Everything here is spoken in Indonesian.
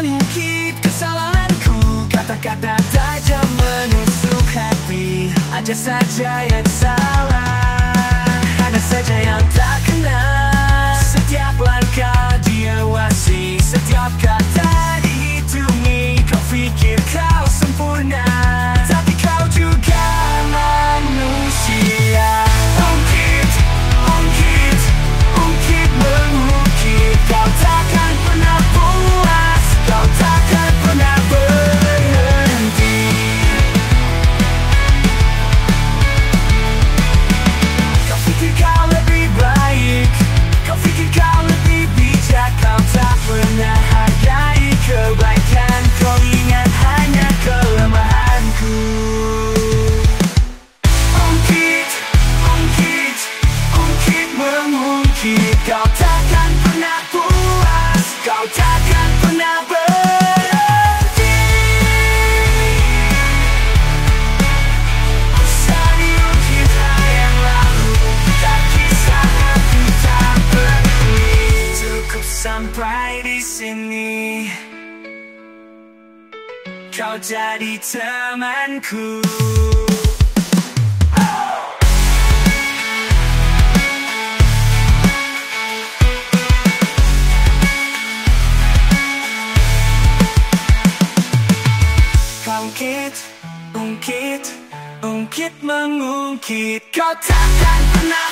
mengungkit kesalahanku. Kata-kata tajam menusuk hati. Ada saja yang salah. Kau takkan pernah puas Kau takkan pernah berhenti. Usah diungkit hal yang lalu Tak kisah hati tak peduli Cukup sampai di sini. Kau jadi temanku Ungkit, ungkit, ungkit mengungkit Kau takkan pernah